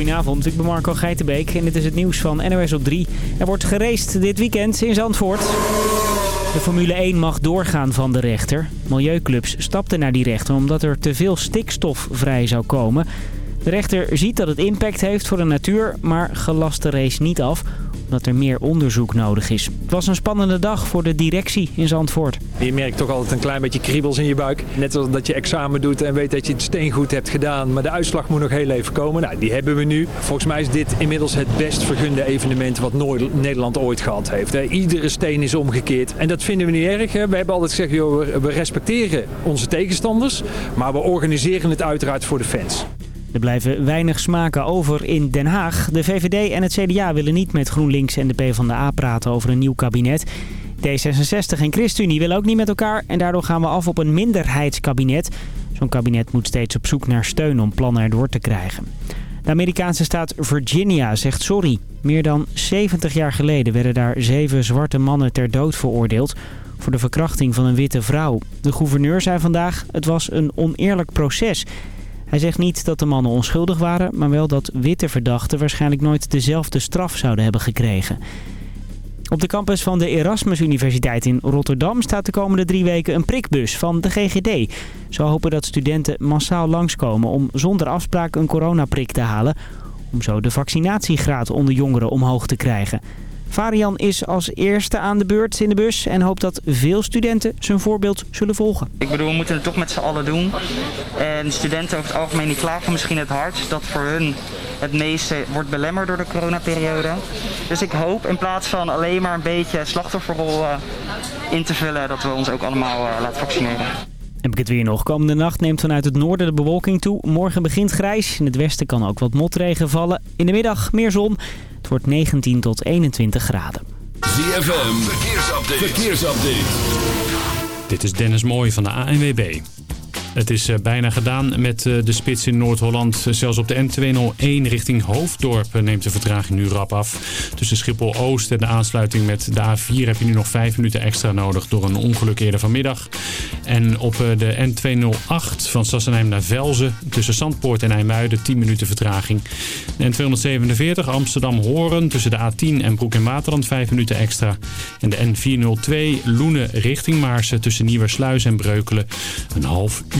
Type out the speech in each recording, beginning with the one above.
Goedenavond, ik ben Marco Geitenbeek en dit is het nieuws van NOS op 3. Er wordt geraced dit weekend in Zandvoort. De Formule 1 mag doorgaan van de rechter. Milieuclubs stapten naar die rechter omdat er te veel stikstof vrij zou komen. De rechter ziet dat het impact heeft voor de natuur, maar gelast de race niet af omdat er meer onderzoek nodig is. Het was een spannende dag voor de directie in Zandvoort. Je merkt toch altijd een klein beetje kriebels in je buik. Net als dat je examen doet en weet dat je het steengoed hebt gedaan. Maar de uitslag moet nog heel even komen. Nou, die hebben we nu. Volgens mij is dit inmiddels het best vergunde evenement wat Nederland ooit gehad heeft. Iedere steen is omgekeerd. En dat vinden we niet erg. We hebben altijd gezegd, joh, we respecteren onze tegenstanders. Maar we organiseren het uiteraard voor de fans. Er blijven weinig smaken over in Den Haag. De VVD en het CDA willen niet met GroenLinks en de PvdA praten over een nieuw kabinet. D66 en ChristenUnie willen ook niet met elkaar en daardoor gaan we af op een minderheidskabinet. Zo'n kabinet moet steeds op zoek naar steun om plannen erdoor te krijgen. De Amerikaanse staat Virginia zegt sorry. Meer dan 70 jaar geleden werden daar zeven zwarte mannen ter dood veroordeeld voor de verkrachting van een witte vrouw. De gouverneur zei vandaag, het was een oneerlijk proces. Hij zegt niet dat de mannen onschuldig waren, maar wel dat witte verdachten waarschijnlijk nooit dezelfde straf zouden hebben gekregen. Op de campus van de Erasmus Universiteit in Rotterdam staat de komende drie weken een prikbus van de GGD. Ze hopen dat studenten massaal langskomen om zonder afspraak een coronaprik te halen... om zo de vaccinatiegraad onder jongeren omhoog te krijgen. Varian is als eerste aan de beurt in de bus en hoopt dat veel studenten zijn voorbeeld zullen volgen. Ik bedoel, we moeten het toch met z'n allen doen. En studenten over het algemeen die klagen misschien het hardst dat voor hun het meeste wordt belemmerd door de coronaperiode. Dus ik hoop in plaats van alleen maar een beetje slachtofferrol uh, in te vullen dat we ons ook allemaal uh, laten vaccineren. Heb ik het weer nog. Komende nacht neemt vanuit het noorden de bewolking toe. Morgen begint grijs. In het westen kan ook wat motregen vallen. In de middag meer zon. Het wordt 19 tot 21 graden. ZFM, verkeersupdate. verkeersupdate. Dit is Dennis Mooij van de ANWB. Het is eh, bijna gedaan met eh, de spits in Noord-Holland. Zelfs op de N201 richting Hoofddorp eh, neemt de vertraging nu rap af. Tussen Schiphol-Oost en de aansluiting met de A4 heb je nu nog 5 minuten extra nodig door een ongeluk eerder vanmiddag. En op de N208 van Sassenheim naar Velzen tussen Zandpoort en IJmuiden 10 minuten vertraging. De N247 Amsterdam-Horen tussen de A10 en Broek en Waterland 5 minuten extra. En de N402 Loenen richting Maarsen tussen Nieuwersluis en Breukelen een half uur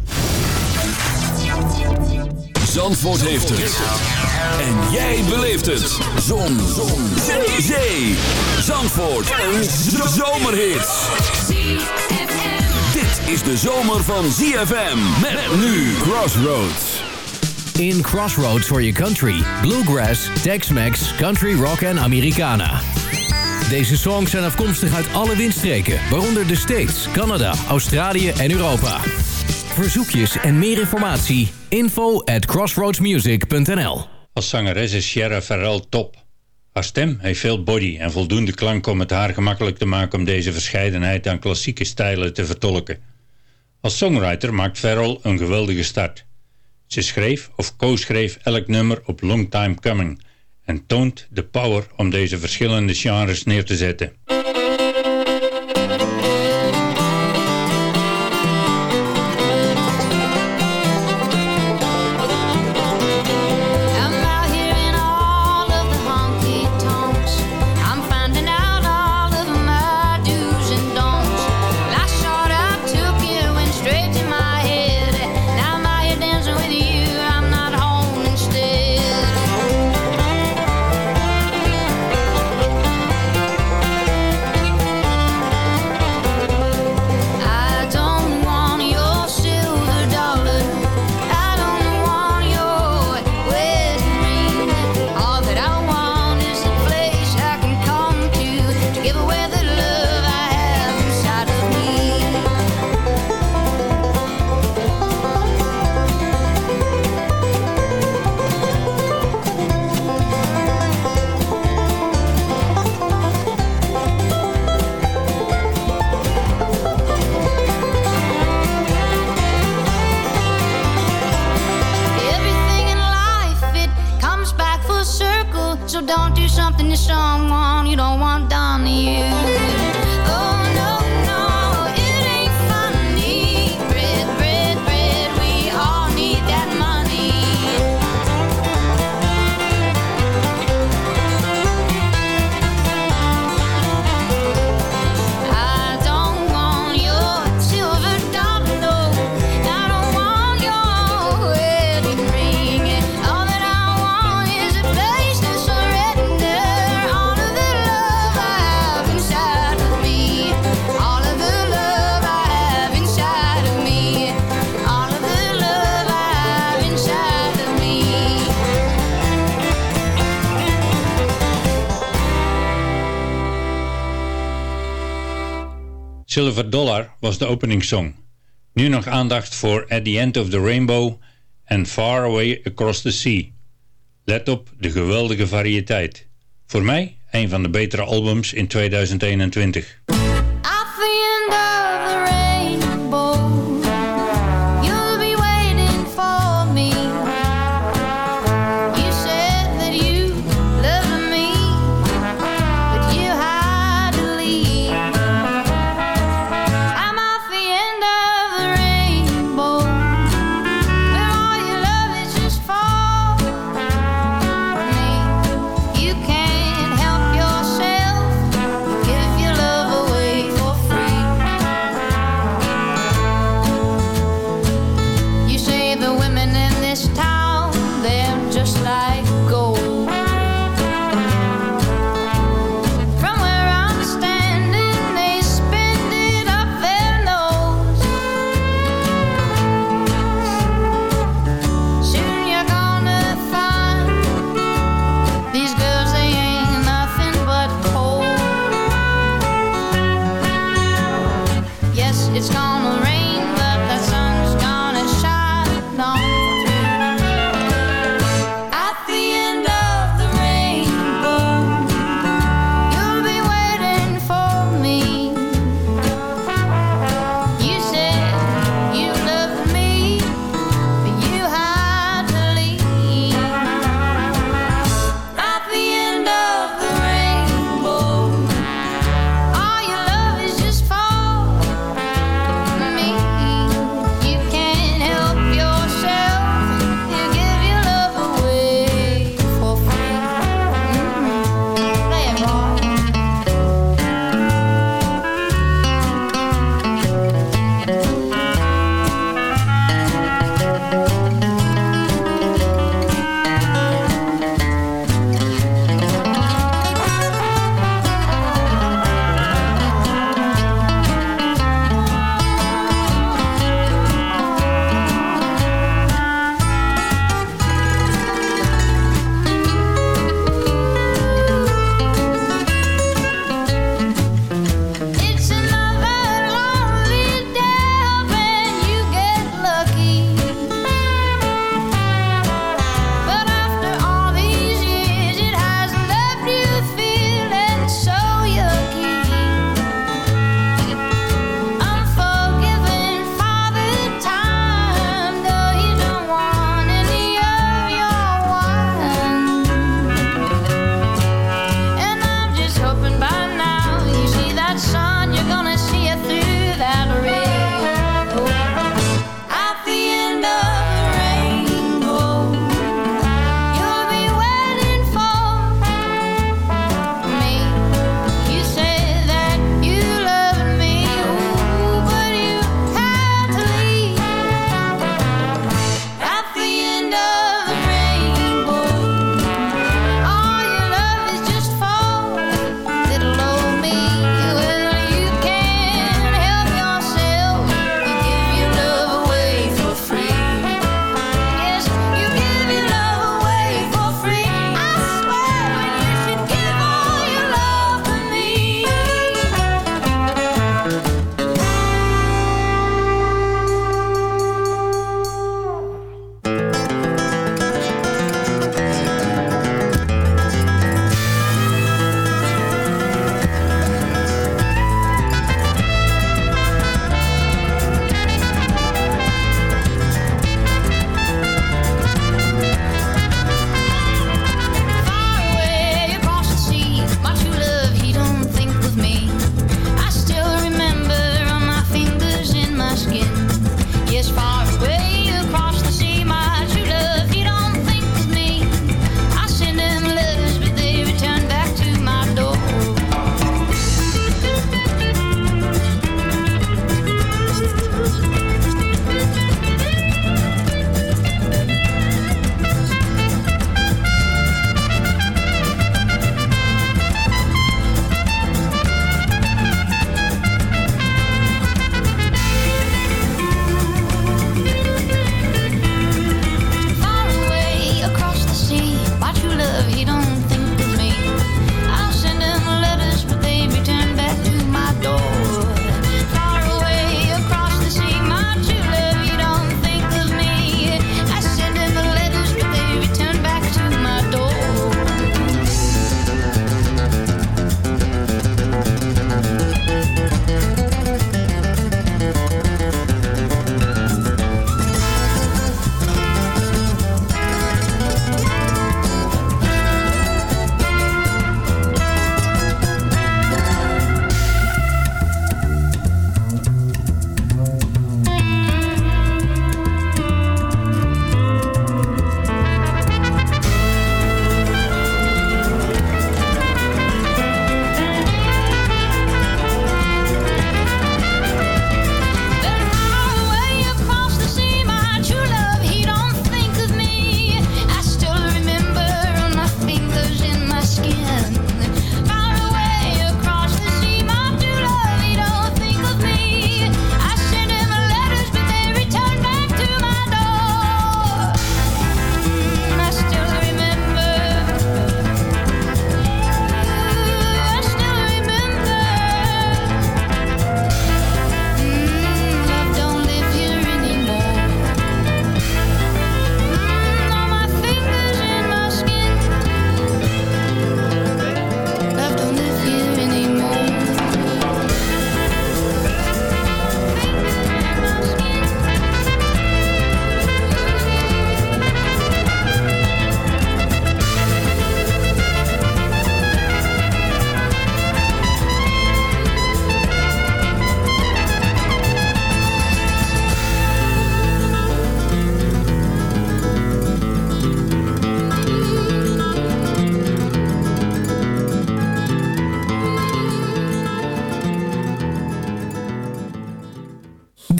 Zandvoort heeft het. En jij beleeft het. Zon. Zon. Zee. Zee. Zandvoort. Een zomerhit is de zomer van ZFM. Met, nu Crossroads. In Crossroads for your country. Bluegrass, Tex-Mex, Country Rock en Americana. Deze songs zijn afkomstig uit alle windstreken, waaronder de States, Canada, Australië en Europa. Verzoekjes en meer informatie, info at crossroadsmusic.nl Als zangeres is Sierra Farrell top. Haar stem heeft veel body en voldoende klank om het haar gemakkelijk te maken om deze verscheidenheid aan klassieke stijlen te vertolken. Als songwriter maakt Farrell een geweldige start. Ze schreef of co-schreef elk nummer op Long Time Coming en toont de power om deze verschillende genres neer te zetten. Silver Dollar was de openingssong. Nu nog aandacht voor At the End of the Rainbow en Far Away Across the Sea. Let op de geweldige variëteit. Voor mij een van de betere albums in 2021.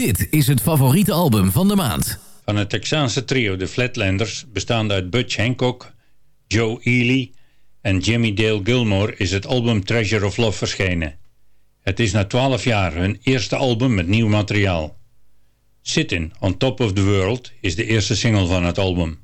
Dit is het favoriete album van de maand. Van het Texaanse trio de Flatlanders, bestaande uit Butch Hancock, Joe Ely en Jimmy Dale Gilmore, is het album Treasure of Love verschenen. Het is na 12 jaar hun eerste album met nieuw materiaal. Sitting on Top of the World is de eerste single van het album.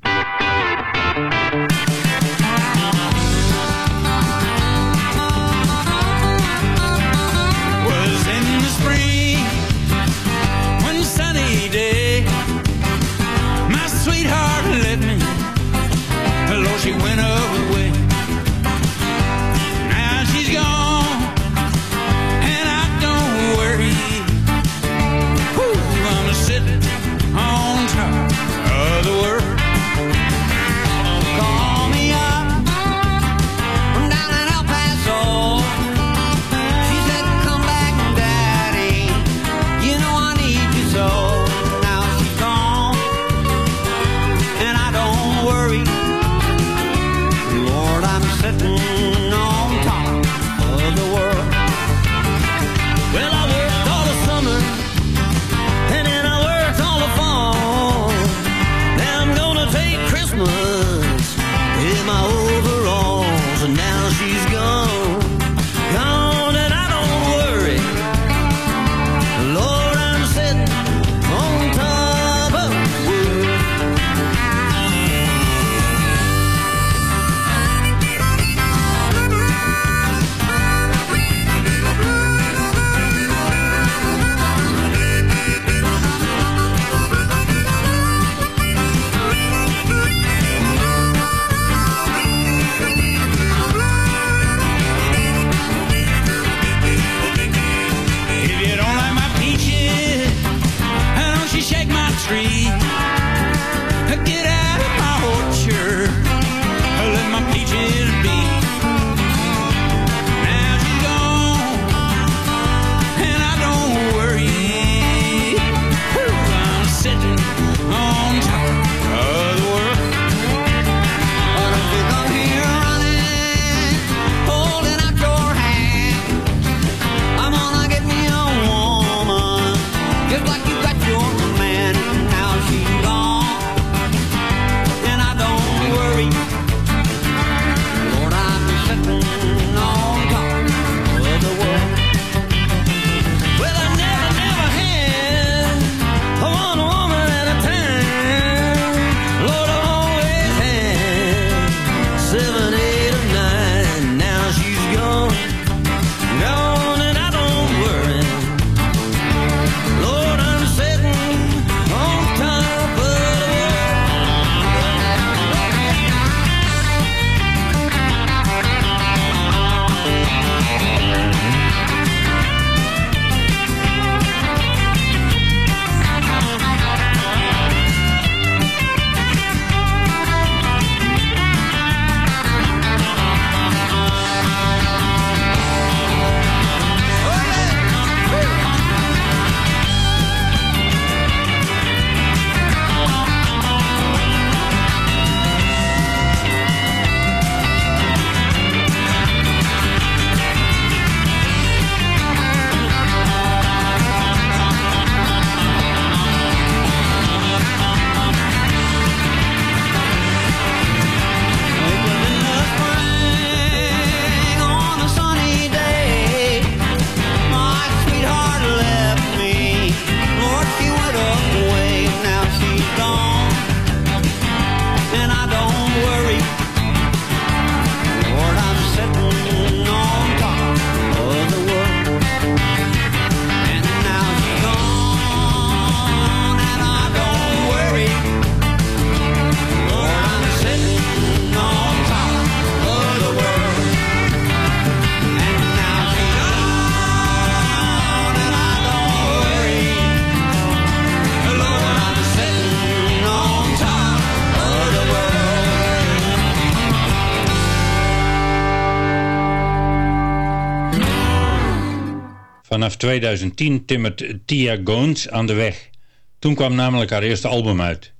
Vanaf 2010 timmert Tia Gones aan de weg. Toen kwam namelijk haar eerste album uit.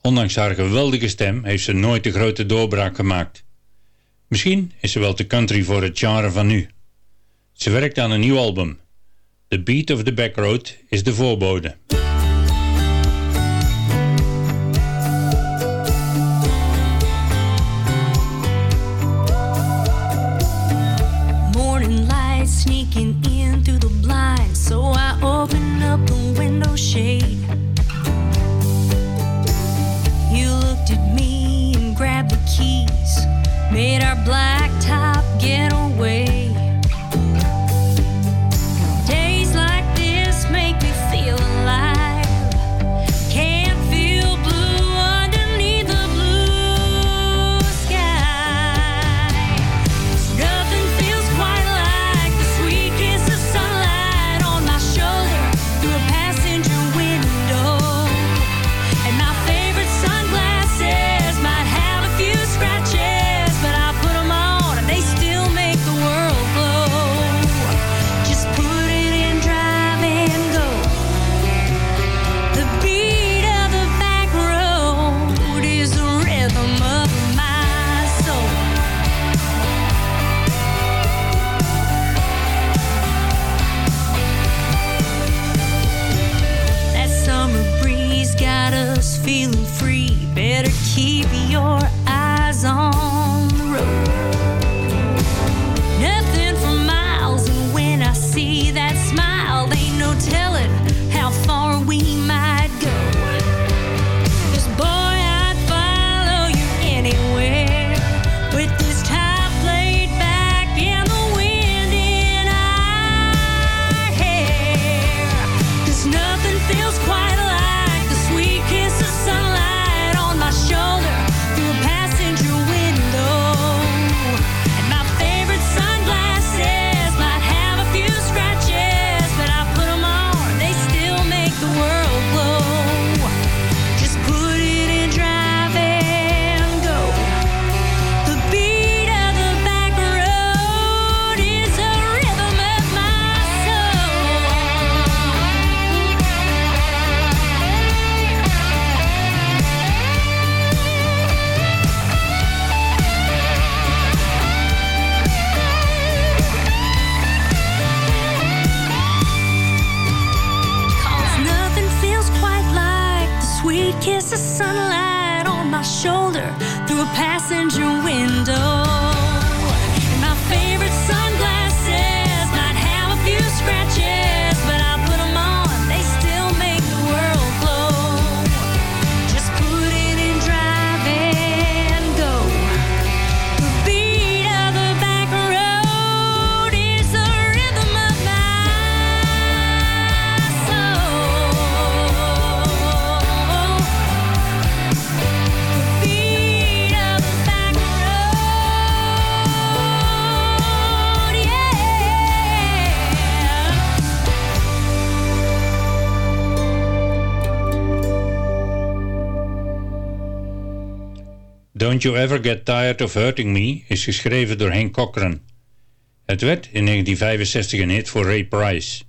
Ondanks haar geweldige stem heeft ze nooit de grote doorbraak gemaakt. Misschien is ze wel te country voor het genre van nu. Ze werkt aan een nieuw album. The Beat of the Backroad is de voorbode. shade. You looked at me and grabbed the keys, made our black. kiss the sunlight on my shoulder through a passenger window. And my favorite sunglasses. Don't You Ever Get Tired of Hurting Me is geschreven door Hank Cochran. Het werd in 1965 een hit voor Ray Price.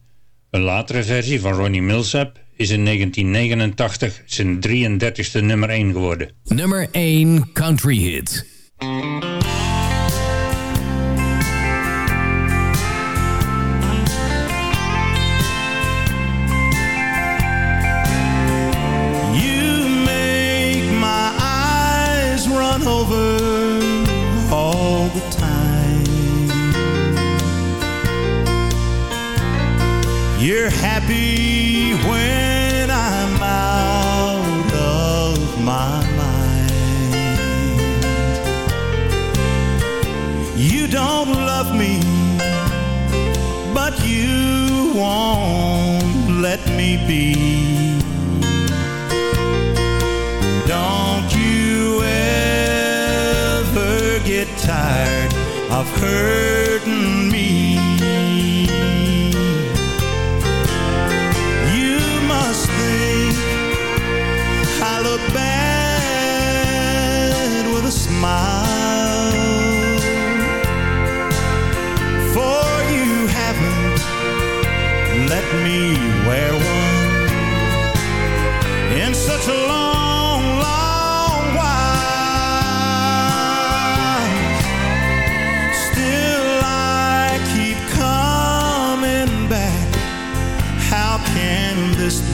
Een latere versie van Ronnie Milsap is in 1989 zijn 33ste nummer 1 geworden. Nummer 1 Country Hit. You're happy when I'm out of my mind. You don't love me, but you won't let me be. Don't you ever get tired of hurting me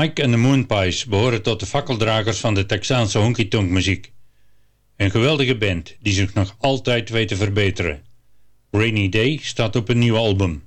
Mike en de Moonpies behoren tot de fakkeldragers van de Texaanse honky-tonk muziek. Een geweldige band die zich nog altijd weet te verbeteren. Rainy Day staat op een nieuw album.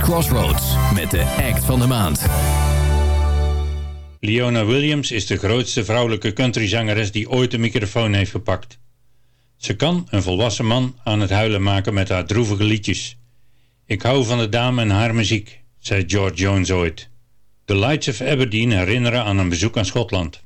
Crossroads met de act van de maand. Leona Williams is de grootste vrouwelijke countryzangeres die ooit de microfoon heeft gepakt. Ze kan een volwassen man aan het huilen maken met haar droevige liedjes. Ik hou van de dame en haar muziek, zei George Jones ooit. De Lights of Aberdeen herinneren aan een bezoek aan Schotland.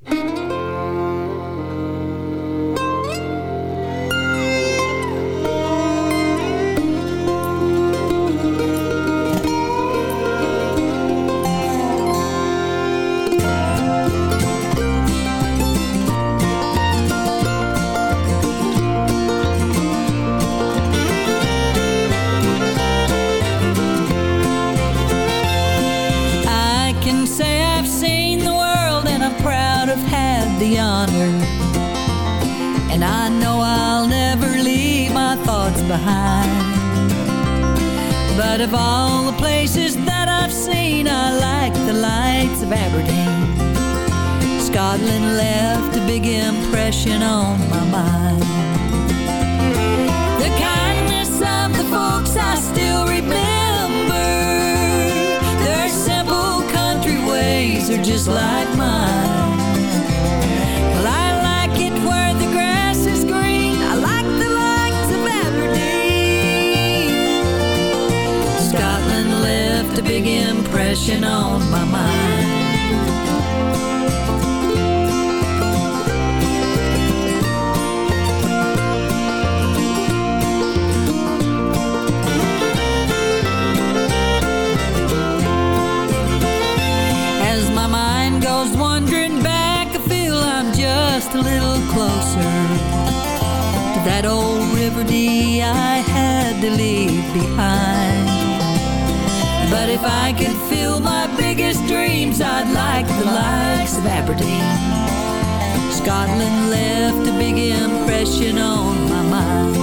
Just like mine. Well, I like it where the grass is green. I like the lights of Aberdeen. Scotland left a big impression on my mind. Closer to that old River Dee I had to leave behind. But if I could fill my biggest dreams, I'd like the likes of Aberdeen. Scotland left a big impression on my mind.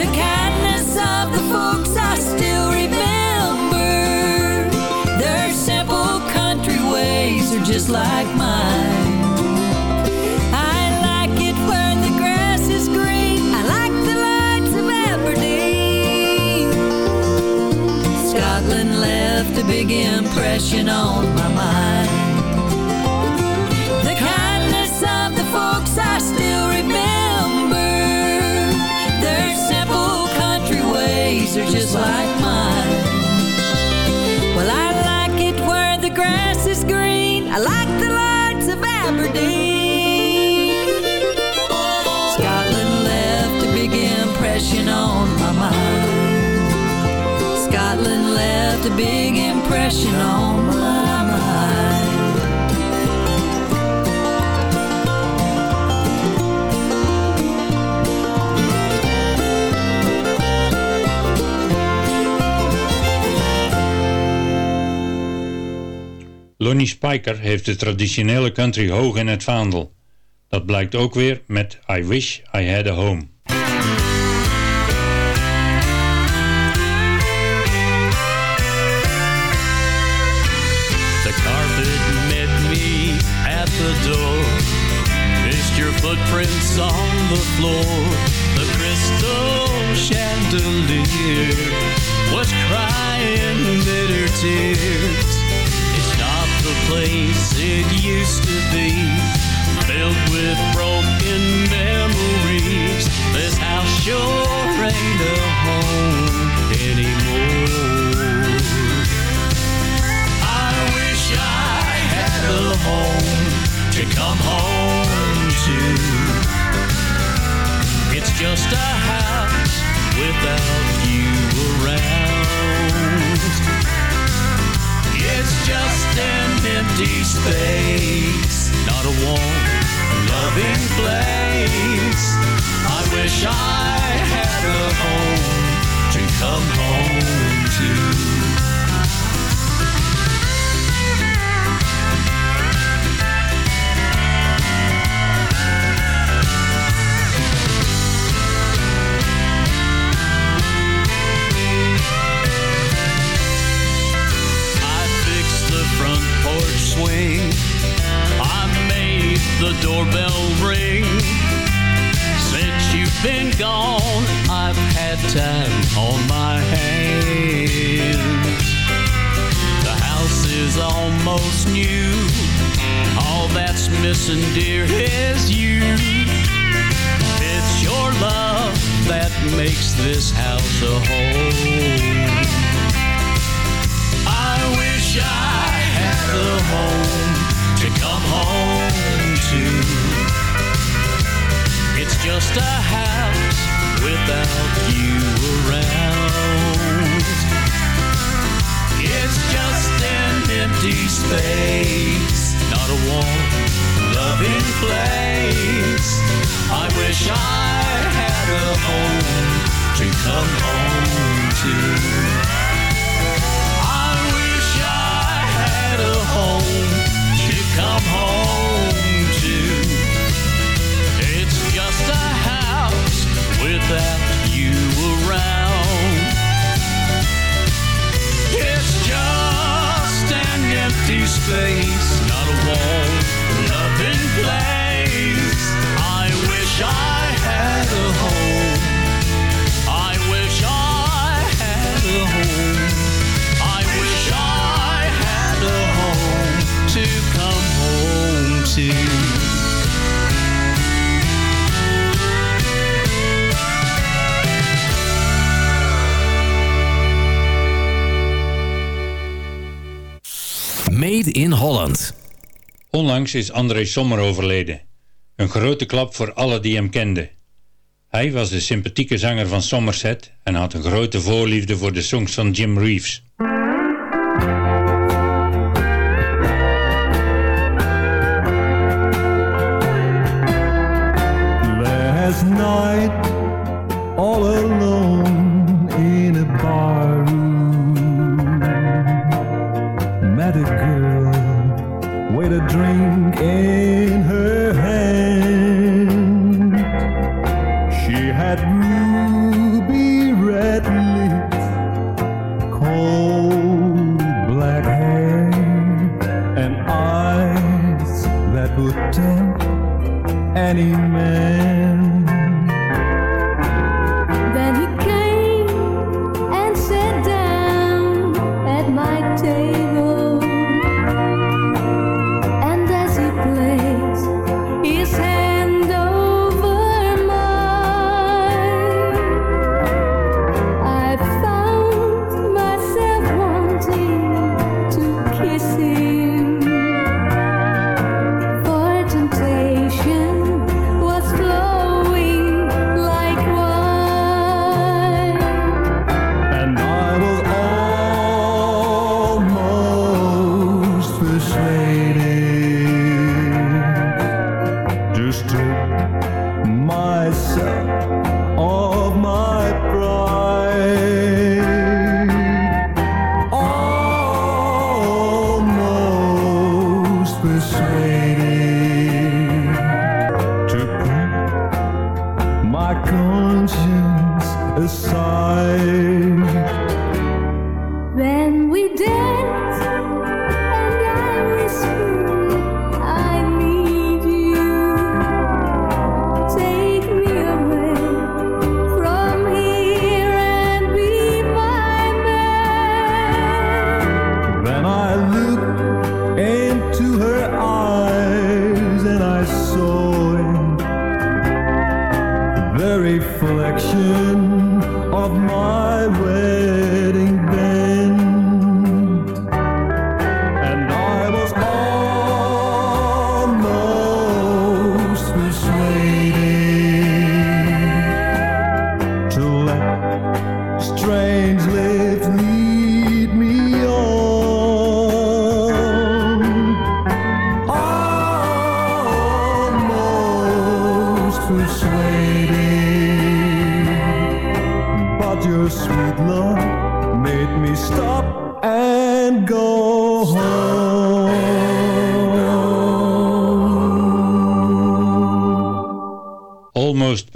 The kindness of the folks I still remember. Their simple country ways are just like mine. Big impression on my mind. The kindness of the folks I still remember. Their simple country ways are just like mine. Well, I like it where the grass is green. I like the lights of Aberdeen. Scotland left a big impression on my mind. Scotland left a big mind. Lonnie Spiker heeft de traditionele country hoog in het vaandel. Dat blijkt ook weer met I Wish I Had a Home. The floor. The crystal chandelier was crying bitter tears. It's not the place it used to be. Filled with broken memories. This house sure ain't a home anymore. I wish I had a home to come home to. Just a house without you around. It's just an empty space, not a warm, loving place. I wish I had a home to come home to. Swing. I made the doorbell ring. Since you've been gone, I've had time on my hands. The house is almost new. All that's missing, dear, is you. It's your love that makes this house a home. I wish I a home to come home to. It's just a house without you around. It's just an empty space, not a warm, loving place. I wish I had a home to come home to. A home to come home to. It's just a house without you around. It's just an empty space, not a wall, nothing place. I wish I had a home. Made in Holland. Onlangs is André Sommer overleden. Een grote klap voor alle die hem kenden. Hij was de sympathieke zanger van Somerset en had een grote voorliefde voor de songs van Jim Reeves.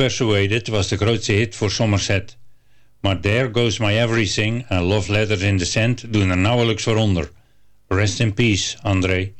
Persuaded was de grootste hit voor Somerset. Maar There Goes My Everything en Love Letters in the Sand doen er nauwelijks voor onder. Rest in peace, André.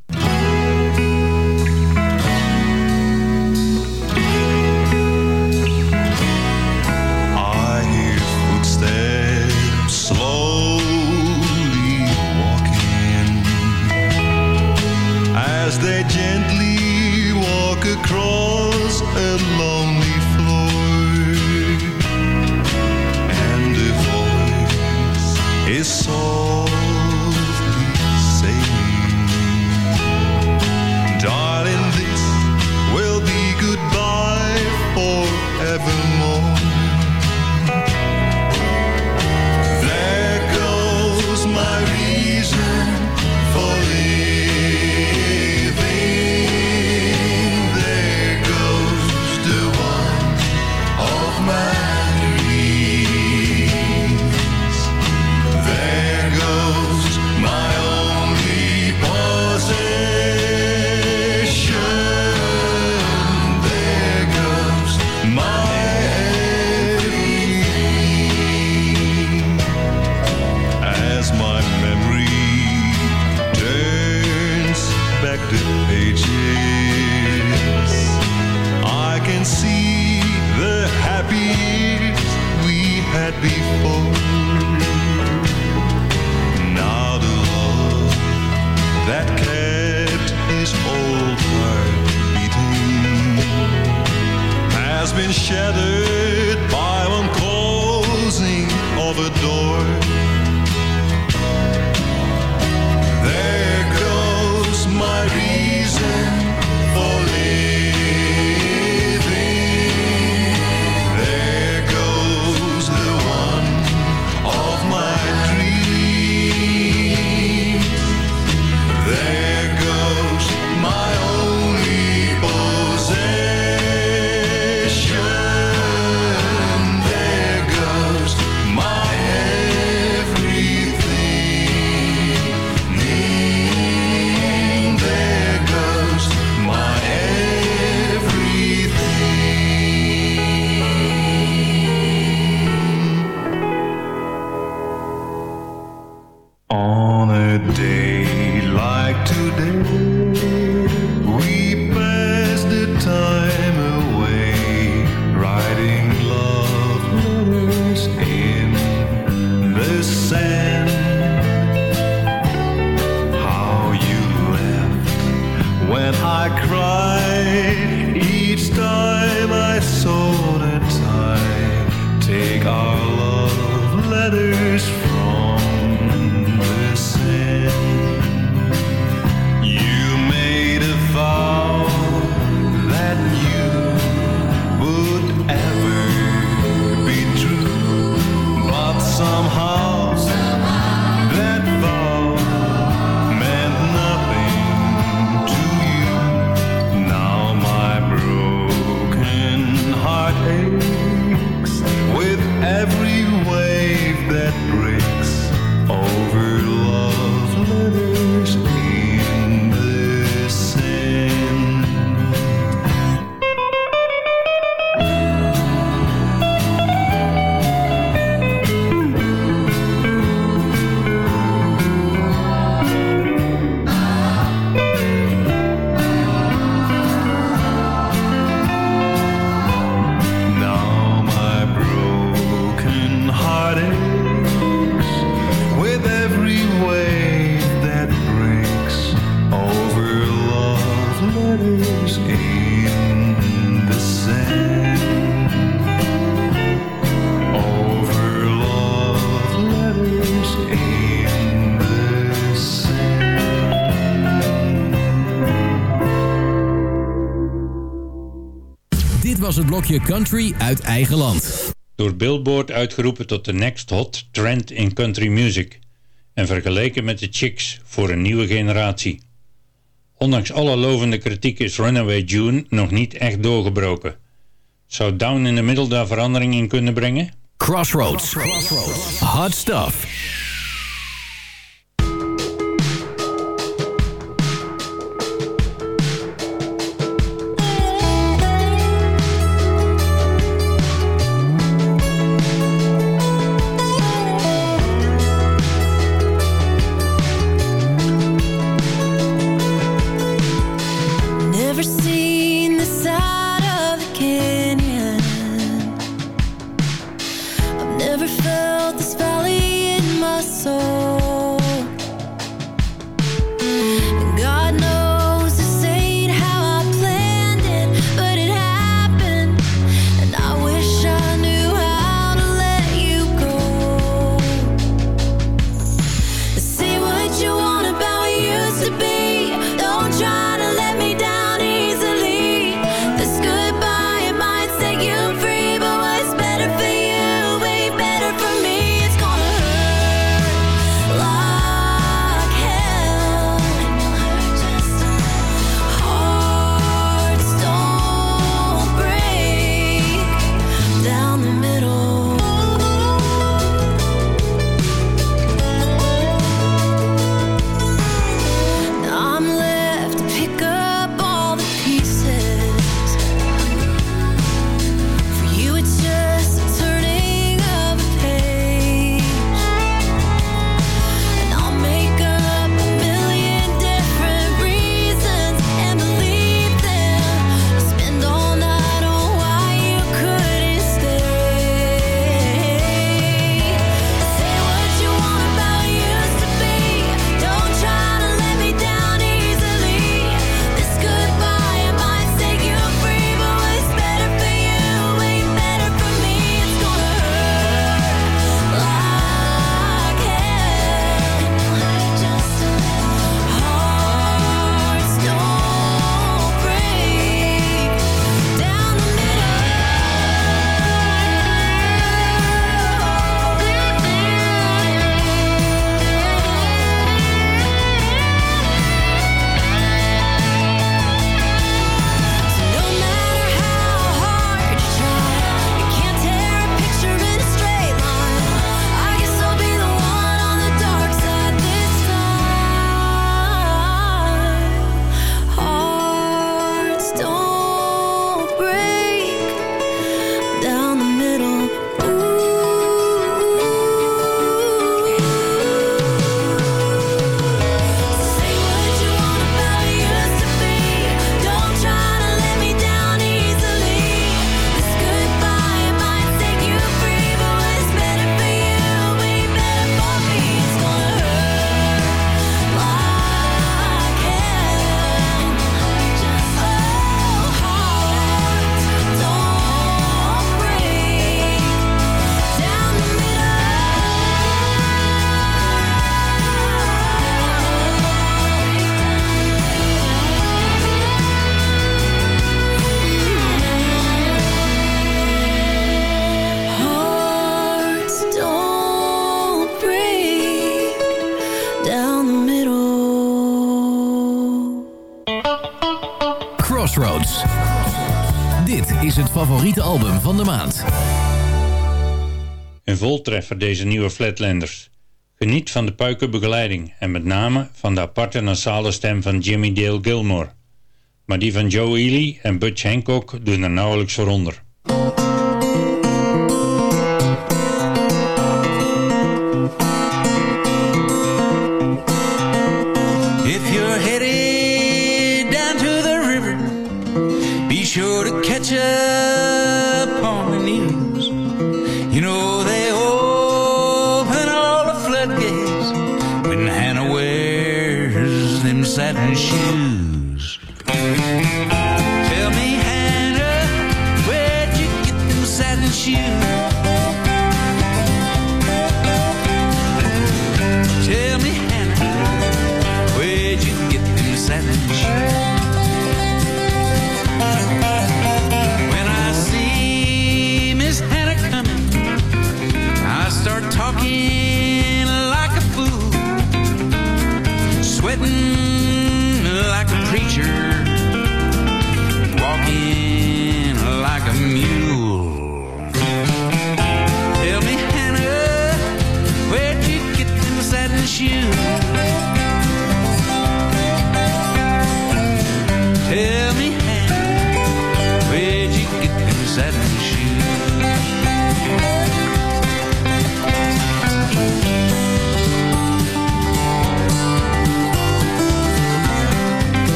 het blokje country uit eigen land. Door Billboard uitgeroepen tot de next hot trend in country music. En vergeleken met de Chicks voor een nieuwe generatie. Ondanks alle lovende kritiek is Runaway June nog niet echt doorgebroken. Zou Down in the Middle daar verandering in kunnen brengen? Crossroads. Hot stuff. Crossroads. Dit is het favoriete album van de maand. Een voltreffer deze nieuwe Flatlanders. Geniet van de puikenbegeleiding en met name van de aparte nasale stem van Jimmy Dale Gilmore. Maar die van Joe Ely en Butch Hancock doen er nauwelijks voor onder.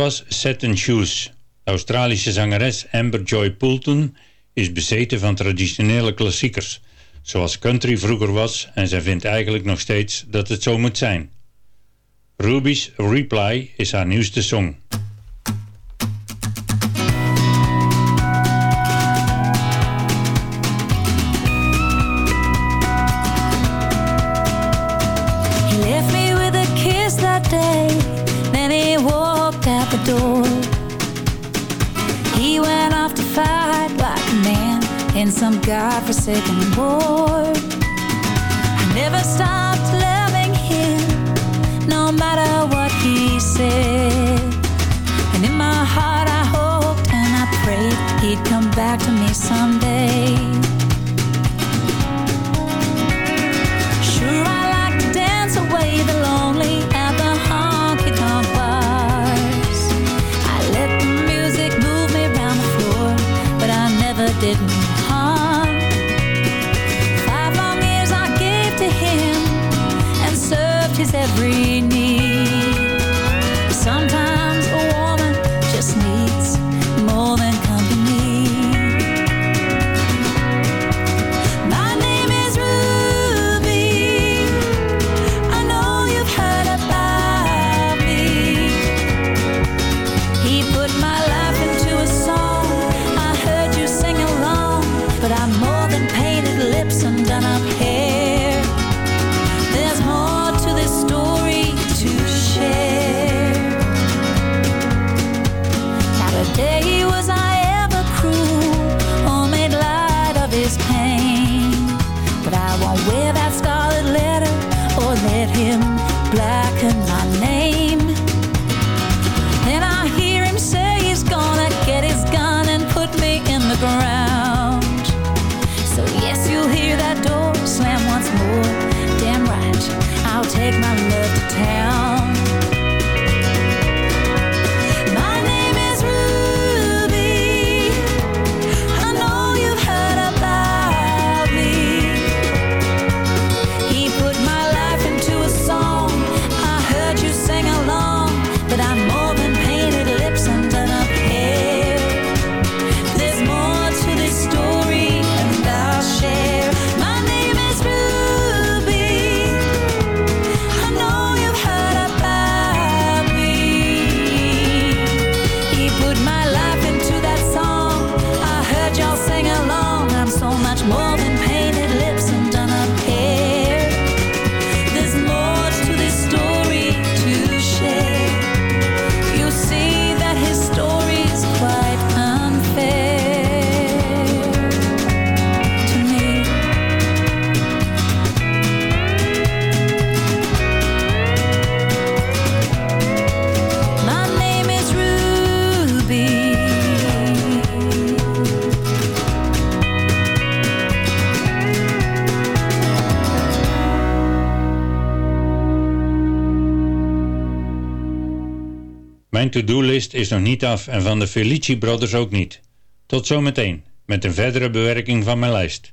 was Satin Shoes. De Australische zangeres Amber Joy Poulton is bezeten van traditionele klassiekers, zoals country vroeger was en zij vindt eigenlijk nog steeds dat het zo moet zijn. Ruby's Reply is haar nieuwste song. forsaken. Mijn to-do-list is nog niet af en van de Felici Brothers ook niet. Tot zometeen, met een verdere bewerking van mijn lijst.